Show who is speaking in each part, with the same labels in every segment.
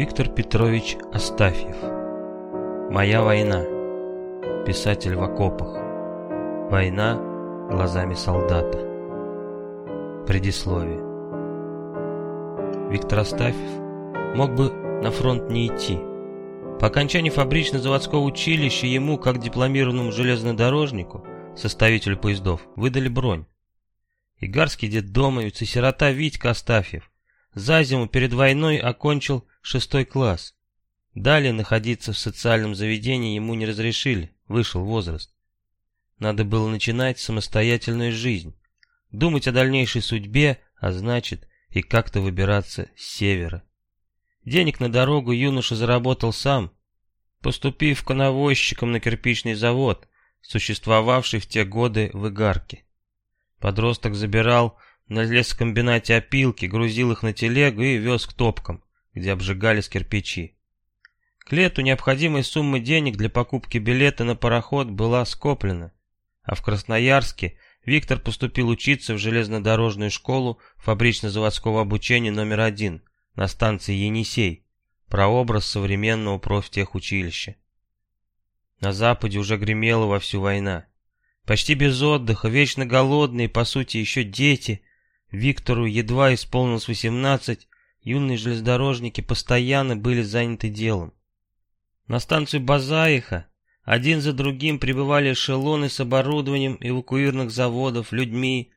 Speaker 1: Виктор Петрович Астафьев. «Моя война» Писатель в окопах. Война глазами солдата Предисловие. Виктор Астафьев мог бы на фронт не идти. По окончании фабрично-заводского училища ему, как дипломированному железнодорожнику, составителю поездов, выдали бронь. Игарский детдомовец и сирота Витька Астафьев за зиму перед войной окончил шестой класс. Далее находиться в социальном заведении ему не разрешили, вышел возраст. Надо было начинать самостоятельную жизнь, думать о дальнейшей судьбе, а значит и как-то выбираться с севера. Денег на дорогу юноша заработал сам, поступив коновозчиком на кирпичный завод, существовавший в те годы в Игарке. Подросток забирал на лесокомбинате опилки, грузил их на телегу и вез к топкам где обжигались кирпичи. К лету необходимая сумма денег для покупки билета на пароход была скоплена, а в Красноярске Виктор поступил учиться в железнодорожную школу фабрично-заводского обучения номер один на станции Енисей, прообраз современного профтехучилища. На Западе уже гремела вовсю война. Почти без отдыха, вечно голодные, по сути, еще дети. Виктору едва исполнилось восемнадцать, юные железнодорожники постоянно были заняты делом. На станцию Базаиха один за другим прибывали эшелоны с оборудованием эвакуированных заводов, людьми.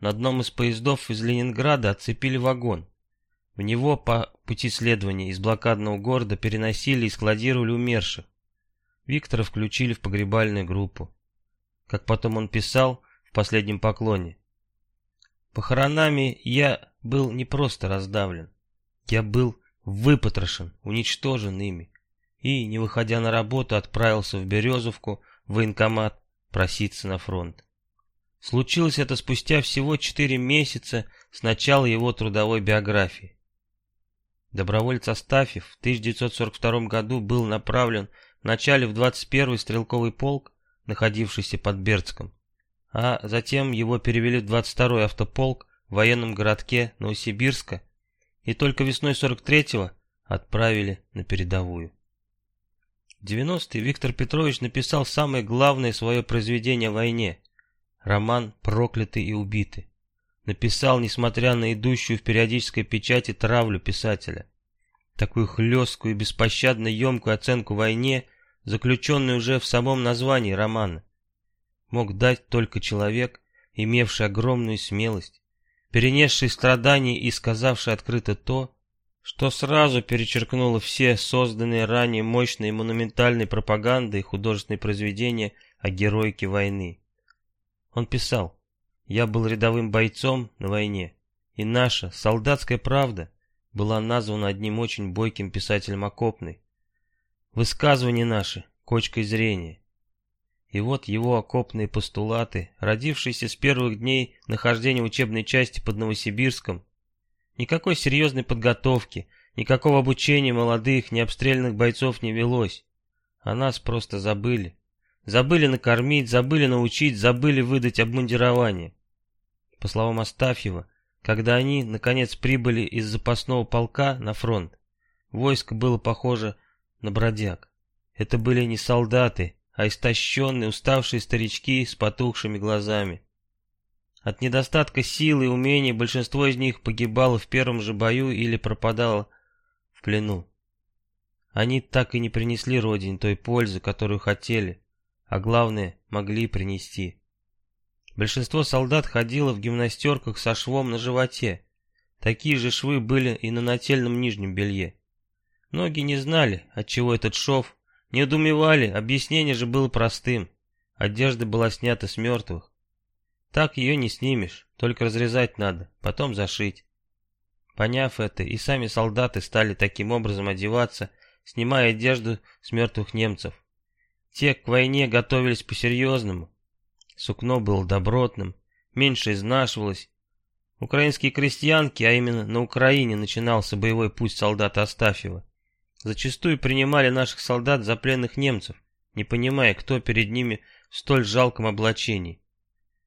Speaker 1: На одном из поездов из Ленинграда отцепили вагон. В него по пути следования из блокадного города переносили и складировали умерших. Виктора включили в погребальную группу. Как потом он писал в последнем поклоне. Похоронами я был не просто раздавлен. Я был выпотрошен, уничтожен ими. И, не выходя на работу, отправился в Березовку, в военкомат, проситься на фронт. Случилось это спустя всего четыре месяца с начала его трудовой биографии. Доброволец Астафьев в 1942 году был направлен вначале в 21-й стрелковый полк, находившийся под Бердском, а затем его перевели в 22-й автополк в военном городке Новосибирска, и только весной 43-го отправили на передовую. В 90-е Виктор Петрович написал самое главное свое произведение о войне – роман «Проклятый и убитый». Написал, несмотря на идущую в периодической печати травлю писателя. Такую хлесткую и беспощадно емкую оценку войне, заключенную уже в самом названии романа, мог дать только человек, имевший огромную смелость, перенесший страдания и сказавший открыто то, что сразу перечеркнуло все созданные ранее мощные монументальные пропаганды и художественные произведения о героике войны. Он писал, «Я был рядовым бойцом на войне, и наша солдатская правда была названа одним очень бойким писателем окопной. Высказывания наши — кочкой зрения. И вот его окопные постулаты, родившиеся с первых дней нахождения учебной части под Новосибирском. Никакой серьезной подготовки, никакого обучения молодых, необстрелянных бойцов не велось. А нас просто забыли. Забыли накормить, забыли научить, забыли выдать обмундирование. По словам Астафьева, когда они, наконец, прибыли из запасного полка на фронт, войско было похоже на бродяг. Это были не солдаты, а истощенные, уставшие старички с потухшими глазами. От недостатка силы и умений большинство из них погибало в первом же бою или пропадало в плену. Они так и не принесли родине той пользы, которую хотели, а главное, могли принести. Большинство солдат ходило в гимнастерках со швом на животе. Такие же швы были и на нательном нижнем белье. Многие не знали, отчего этот шов не удумевали, объяснение же было простым. Одежда была снята с мертвых. Так ее не снимешь, только разрезать надо, потом зашить. Поняв это, и сами солдаты стали таким образом одеваться, снимая одежду с мертвых немцев. Те к войне готовились по-серьезному. Сукно было добротным, меньше изнашивалось. Украинские крестьянки, а именно на Украине начинался боевой путь солдата Астафьева, зачастую принимали наших солдат за пленных немцев, не понимая, кто перед ними в столь жалком облачении.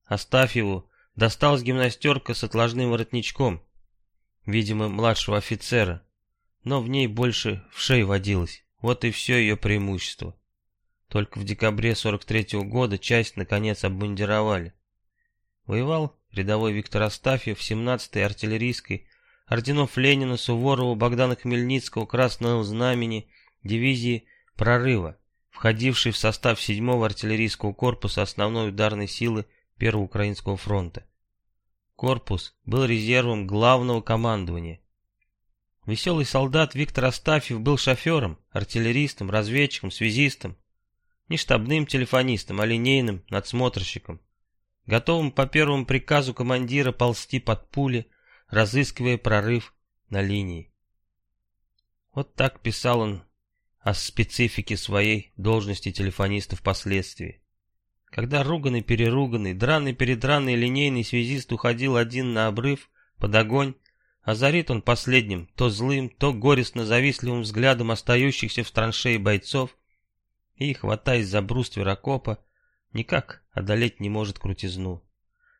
Speaker 1: Астафьеву досталась гимнастерка с отложным воротничком, видимо, младшего офицера, но в ней больше в шее водилось. Вот и все ее преимущество. Только в декабре 43 -го года часть наконец обмундировали. Воевал рядовой Виктор Астафьев 17-й артиллерийской, орденов Ленина, Суворова, Богдана Хмельницкого, Красного Знамени, дивизии «Прорыва», входившей в состав 7-го артиллерийского корпуса основной ударной силы Первого Украинского фронта. Корпус был резервом главного командования. Веселый солдат Виктор Астафьев был шофером, артиллеристом, разведчиком, связистом. Не штабным телефонистом, а линейным надсмотрщиком. Готовым по первому приказу командира ползти под пули, разыскивая прорыв на линии. Вот так писал он о специфике своей должности телефониста впоследствии. Когда руганный-переруганный, драный-передраный линейный связист уходил один на обрыв, под огонь, Озарит он последним, то злым, то горестно-завистливым взглядом остающихся в траншее бойцов и, хватаясь за бруствер окопа, никак одолеть не может крутизну.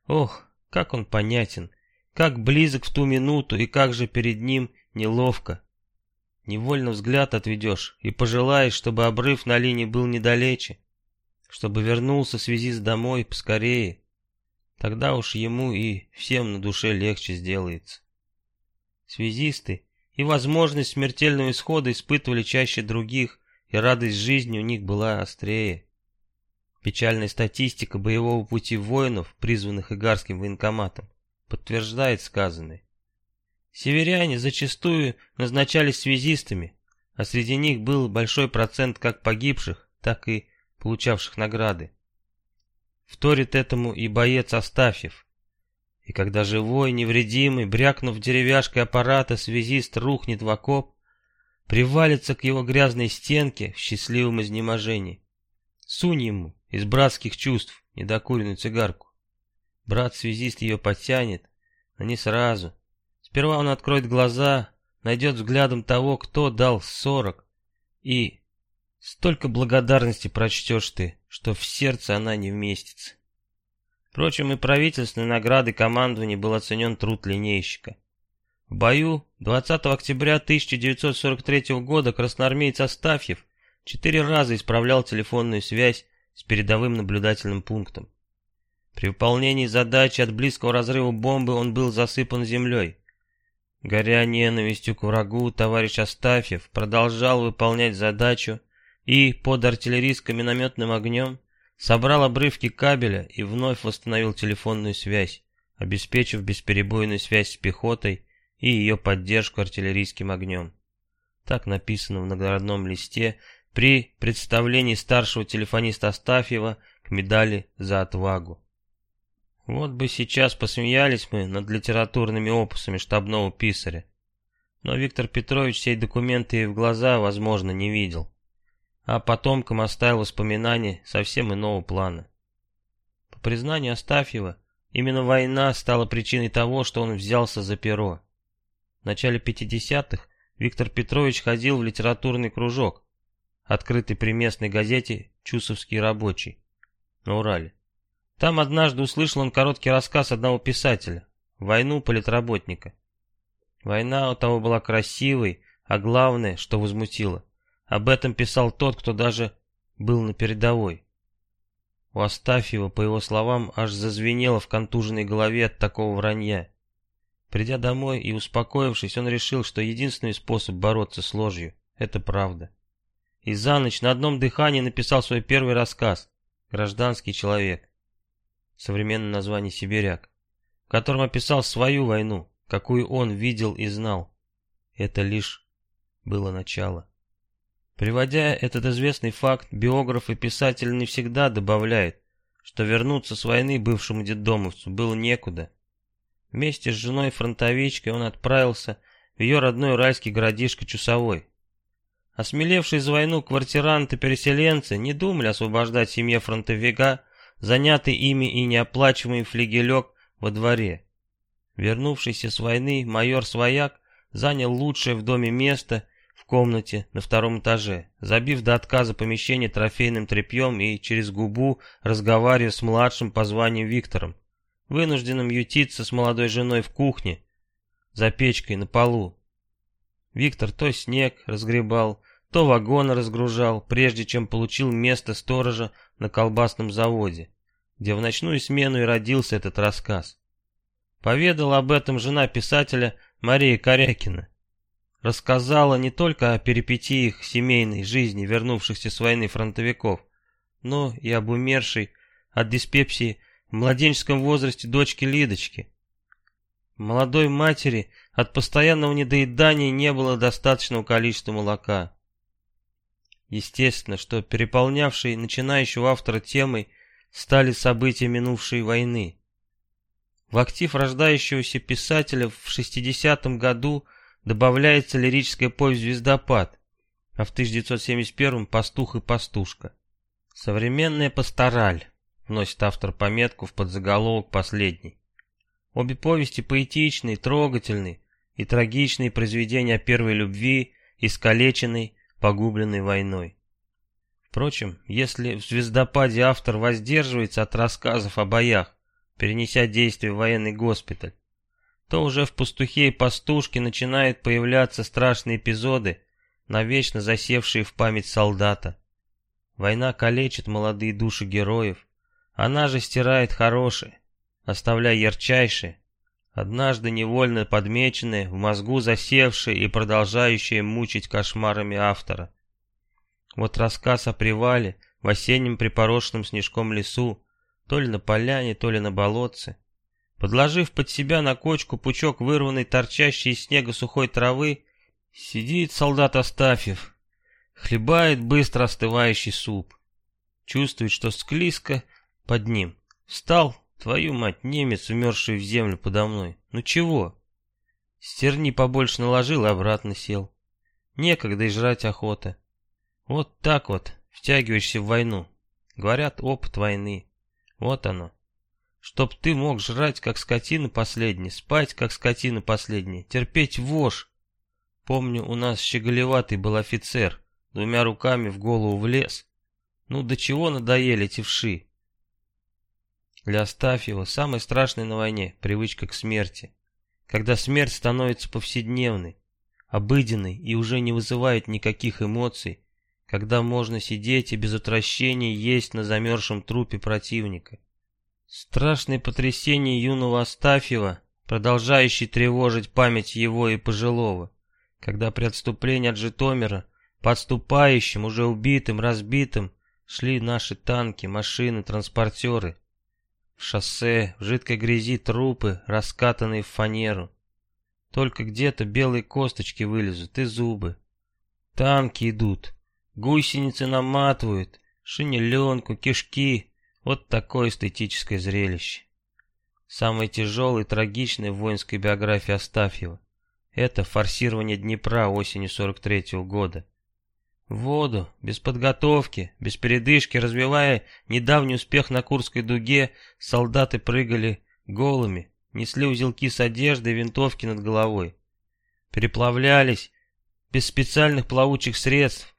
Speaker 1: Ох, как он понятен, как близок в ту минуту и как же перед ним неловко. Невольно взгляд отведешь и пожелаешь, чтобы обрыв на линии был недалече, чтобы вернулся связист домой поскорее. Тогда уж ему и всем на душе легче сделается. Связисты и возможность смертельного исхода испытывали чаще других, и радость жизни у них была острее. Печальная статистика боевого пути воинов, призванных Игарским военкоматом, подтверждает сказанное. Северяне зачастую назначались связистами, а среди них был большой процент как погибших, так и получавших награды. Вторит этому и боец Астафьев, и когда живой, невредимый, брякнув деревяшкой аппарата, связист рухнет в окоп, привалится к его грязной стенке в счастливом изнеможении. Сунь ему из братских чувств недокуренную цигарку. Брат-связист ее подтянет, но не сразу. Сперва он откроет глаза, найдет взглядом того, кто дал сорок, и столько благодарности прочтешь ты, что в сердце она не вместится. Впрочем, и правительственной награды командования был оценен труд линейщика. В бою 20 октября 1943 года красноармеец Астафьев четыре раза исправлял телефонную связь с передовым наблюдательным пунктом. При выполнении задачи от близкого разрыва бомбы он был засыпан землей. Горя ненавистью к врагу, товарищ Астафьев продолжал выполнять задачу и под артиллерийско-минометным огнем собрал обрывки кабеля и вновь восстановил телефонную связь, обеспечив бесперебойную связь с пехотой и ее поддержку артиллерийским огнем. Так написано в наградном листе при представлении старшего телефониста Астафьева к медали за отвагу. Вот бы сейчас посмеялись мы над литературными опусами штабного писаря. Но Виктор Петрович сей документы и в глаза, возможно, не видел а потомкам оставил воспоминания совсем иного плана. По признанию Астафьева, именно война стала причиной того, что он взялся за перо. В начале 50-х Виктор Петрович ходил в литературный кружок, открытый при местной газете «Чусовский рабочий» на Урале. Там однажды услышал он короткий рассказ одного писателя «Войну политработника». Война у того была красивой, а главное, что возмутило, об этом писал тот, кто даже был на передовой. У Астафьева, по его словам, аж зазвенело в контуженной голове от такого вранья. Придя домой и успокоившись, он решил, что единственный способ бороться с ложью — это правда. И за ночь на одном дыхании написал свой первый рассказ «Гражданский человек», современное название «Сибиряк», в котором описал свою войну, какую он видел и знал. Это лишь было начало. Приводя этот известный факт, биограф и писатель не всегда добавляет, что вернуться с войны бывшему детдомовцу было некуда. Вместе с женой-фронтовичкой он отправился в ее родной райский городишко Чусовой. Осмелевшие за войну квартиранты-переселенцы не думали освобождать семье фронтовика, занятый ими и неоплачиваемый флигелек во дворе. Вернувшийся с войны майор Свояк занял лучшее в доме место комнате на втором этаже, забив до отказа помещение трофейным тряпьем и через губу разговаривая с младшим по званию Виктором, вынужденным ютиться с молодой женой в кухне, за печкой на полу. Виктор то снег разгребал, то вагоны разгружал, прежде чем получил место сторожа на колбасном заводе, где в ночную смену и родился этот рассказ. Поведала об этом жена писателя Мария Корякина. Рассказала не только о перипетиях семейной жизни вернувшихся с войны фронтовиков, но и об умершей от диспепсии в младенческом возрасте дочки Лидочки. Молодой матери от постоянного недоедания не было достаточного количества молока. Естественно, что переполнявшей начинающего автора темой стали события минувшей войны. В актив рождающегося писателя в 60-м году добавляется лирическая повесть «Звездопад», а в 1971-м «Пастух и пастушка». Современная пастораль, вносит автор пометку в подзаголовок последней. Обе повести поэтичные, трогательные и трагичные произведения о первой любви, искалеченной, погубленной войной. Впрочем, если в «Звездопаде» автор воздерживается от рассказов о боях, перенеся действие в военный госпиталь, то уже в «Пастухе и пастушке» начинают появляться страшные эпизоды, навечно засевшие в память солдата. Война калечит молодые души героев, она же стирает хорошие, оставляя ярчайшие, однажды невольно подмеченные, в мозгу засевшие и продолжающие мучить кошмарами автора. Вот рассказ о привале в осеннем припорошенном снежком лесу, то ли на поляне, то ли на болотце. Подложив под себя на кочку пучок вырванной торчащей из снега сухой травы, сидит солдат Астафьев, хлебает быстро остывающий суп. Чувствует, что склизко под ним. Встал, твою мать, немец, умерший в землю подо мной. Ну чего? Стерни побольше наложил и обратно сел. Некогда и жрать охота. Вот так вот втягиваешься в войну. Говорят, опыт войны. Вот оно. Чтоб ты мог жрать, как скотина последняя, спать, как скотина последняя, терпеть вошь. Помню, у нас щеголеватый был офицер, двумя руками в голову влез. Ну, до чего надоели эти вши? Для Астафьева самое страшное на войне — привычка к смерти. Когда смерть становится повседневной, обыденной и уже не вызывает никаких эмоций, когда можно сидеть и без отвращения есть на замерзшем трупе противника. Страшное потрясение юного Астафьева, продолжающее тревожить память его и пожилого, когда при отступлении от Житомира, подступающим, уже убитым, разбитым, шли наши танки, машины, транспортеры. Шоссе, в жидкой грязи трупы, раскатанные в фанеру. Только где-то белые косточки вылезут и зубы. Танки идут, гусеницы наматывают, шинеленку, кишки, вот такое эстетическое зрелище. Самое тяжелое и трагичное в воинской биографии Астафьева – это форсирование Днепра осенью 43 -го года. В воду, без подготовки, без передышки, развивая недавний успех на Курской дуге, солдаты прыгали голыми, несли узелки с одеждой и винтовки над головой. Переплавлялись без специальных плавучих средств,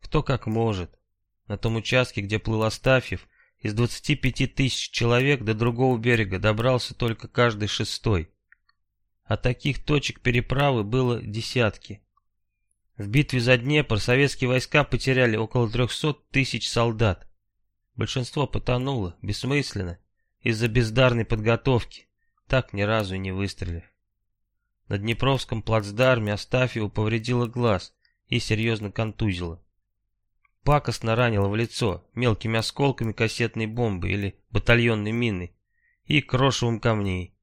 Speaker 1: кто как может. На том участке, где плыл Астафьев, из 25 тысяч человек до другого берега добрался только каждый шестой. А таких точек переправы было десятки. В битве за Днепр советские войска потеряли около 300 тысяч солдат. Большинство потонуло, бессмысленно, из-за бездарной подготовки, так ни разу и не выстрелив. На Днепровском плацдарме Астафьеву повредило глаз и серьезно контузило пакостно ранило в лицо мелкими осколками кассетной бомбы или батальонной мины и крошевым камней.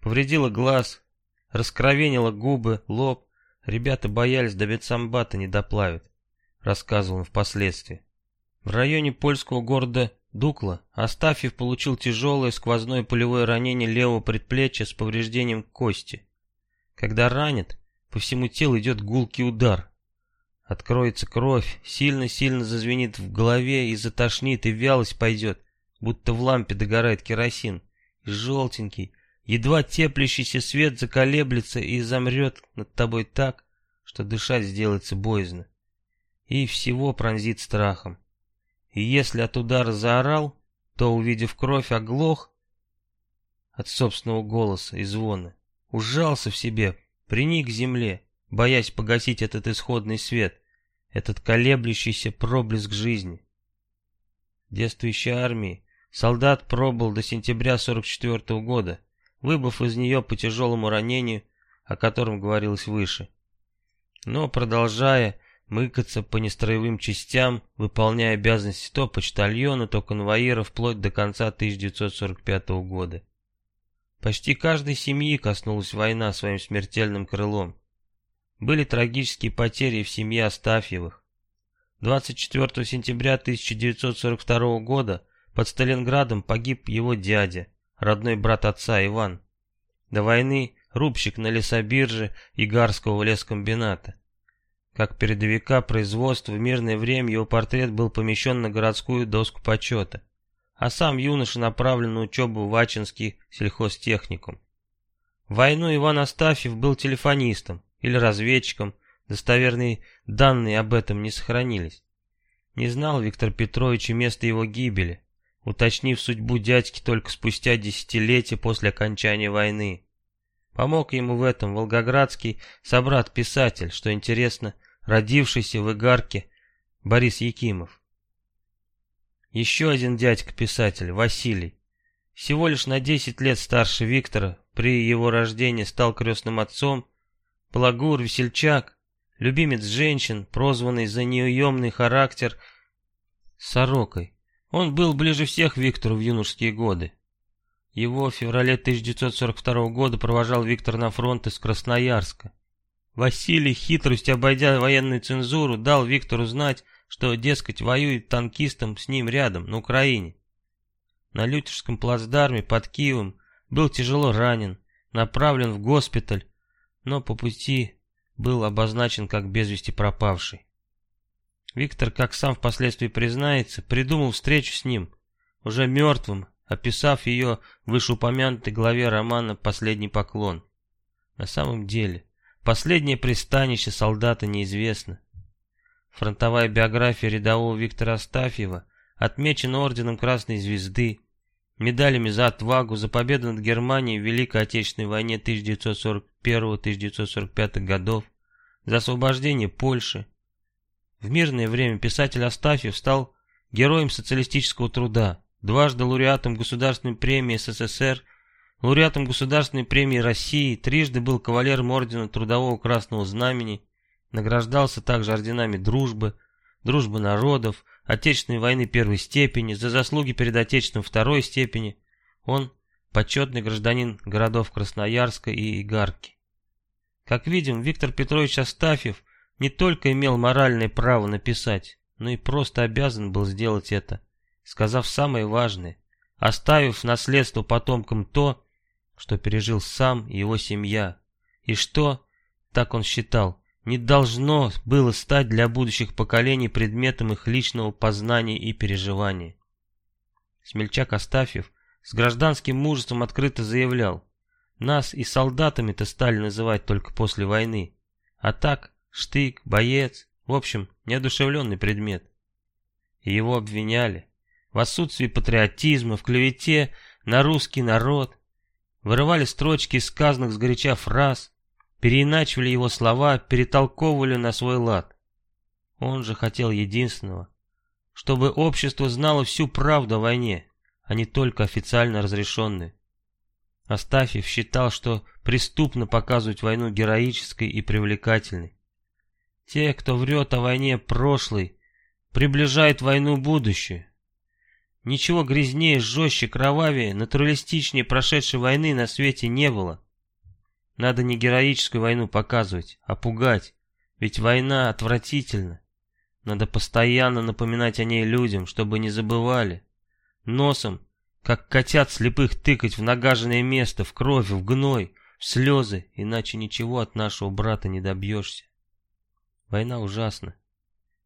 Speaker 1: Повредило глаз, раскровенило губы, лоб. Ребята боялись, до медсамбата не доплавят, рассказывал он впоследствии. В районе польского города Дукла Астафьев получил тяжелое сквозное пулевое ранение левого предплечья с повреждением кости. Когда ранит, по всему телу идет гулкий удар, Откроется кровь, сильно-сильно зазвенит в голове и затошнит, и вялость пойдет, будто в лампе догорает керосин. И желтенький, едва теплящийся свет заколеблется и замрет над тобой так, что дышать сделается боязно. И всего пронзит страхом. И если от удара заорал, то, увидев кровь, оглох от собственного голоса и звона, ужался в себе, приник к земле боясь погасить этот исходный свет, этот колеблющийся проблеск жизни. Действующей армии солдат пробыл до сентября 44 -го года, выбыв из нее по тяжелому ранению, о котором говорилось выше. Но, продолжая мыкаться по нестроевым частям, выполняя обязанности то почтальона, то конвоира вплоть до конца 1945 года. Почти каждой семьи коснулась война своим смертельным крылом. Были трагические потери в семье Астафьевых. 24 сентября 1942 года под Сталинградом погиб его дядя, родной брат отца Иван. До войны рубщик на лесобирже Игарского лескомбината. Как передовика производства в мирное время его портрет был помещен на городскую доску почета, а сам юноша направлен на учебу в Ачинский сельхозтехникум. В войну Иван Астафьев был телефонистом или разведчиком, достоверные данные об этом не сохранились. Не знал Виктор Петрович и место его гибели, уточнив судьбу дядьки только спустя десятилетия после окончания войны. Помог ему в этом волгоградский собрат-писатель, что интересно, родившийся в Игарке Борис Якимов. Еще один дядька-писатель, Василий, всего лишь на 10 лет старше Виктора, при его рождении стал крестным отцом, Плагур, весельчак, любимец женщин, прозванный за неуемный характер Сорокой. Он был ближе всех Виктору в юношеские годы. Его в феврале 1942 года провожал Виктор на фронт из Красноярска. Василий, хитростью обойдя военную цензуру, дал Виктору знать, что, дескать, воюет танкистом с ним рядом, на Украине. На Лютежском плацдарме под Киевом был тяжело ранен, направлен в госпиталь, но по пути был обозначен как без вести пропавший. Виктор, как сам впоследствии признается, придумал встречу с ним, уже мертвым, описав ее в вышеупомянутой главе романа «Последний поклон». На самом деле, последнее пристанище солдата неизвестно. Фронтовая биография рядового Виктора Астафьева отмечена орденом Красной Звезды, медалями за отвагу, за победу над Германией в Великой Отечественной войне 1941-1945 годов, за освобождение Польши. В мирное время писатель Астафьев стал героем социалистического труда, дважды лауреатом Государственной премии СССР, лауреатом Государственной премии России, трижды был кавалером Ордена Трудового Красного Знамени, награждался также орденами Дружбы, Дружбы народов, Отечественной войны первой степени, за заслуги перед Отечеством второй степени. Он почетный гражданин городов Красноярска и Игарки. Как видим, Виктор Петрович Астафьев не только имел моральное право написать, но и просто обязан был сделать это сказав самое важное, оставив в наследство потомкам то, что пережил сам и его семья, и что, так он считал, не должно было стать для будущих поколений предметом их личного познания и переживания. Смельчак Астафьев с гражданским мужеством открыто заявлял, нас и солдатами-то стали называть только после войны, а так штык, боец, в общем, неодушевленный предмет. И его обвиняли, в отсутствии патриотизма, в клевете на русский народ, вырывали строчки из сказанных сгоряча фраз, переиначивали его слова, перетолковывали на свой лад. Он же хотел единственного, чтобы общество знало всю правду о войне, а не только официально разрешенную. Астафьев считал, что преступно показывать войну героической и привлекательной. Те, кто врет о войне прошлой, приближают войну будущее. Ничего грязнее, жестче, кровавее, натуралистичнее прошедшей войны на свете не было. Надо не героическую войну показывать, а пугать, ведь война отвратительна. Надо постоянно напоминать о ней людям, чтобы не забывали. Носом, как котят слепых тыкать в нагаженное место, в кровь, в гной, в слезы, иначе ничего от нашего брата не добьешься. Война ужасна.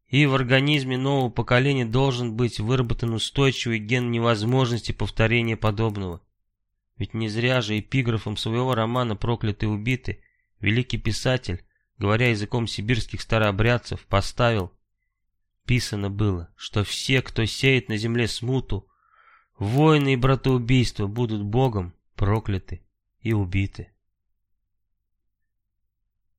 Speaker 1: И в организме нового поколения должен быть выработан устойчивый ген невозможности повторения подобного. Ведь не зря же эпиграфом своего романа «Проклятый убиты» великий писатель, говоря языком сибирских старообрядцев, поставил Писано было, что все, кто сеет на земле смуту, войны и братоубийства будут Богом прокляты и убиты.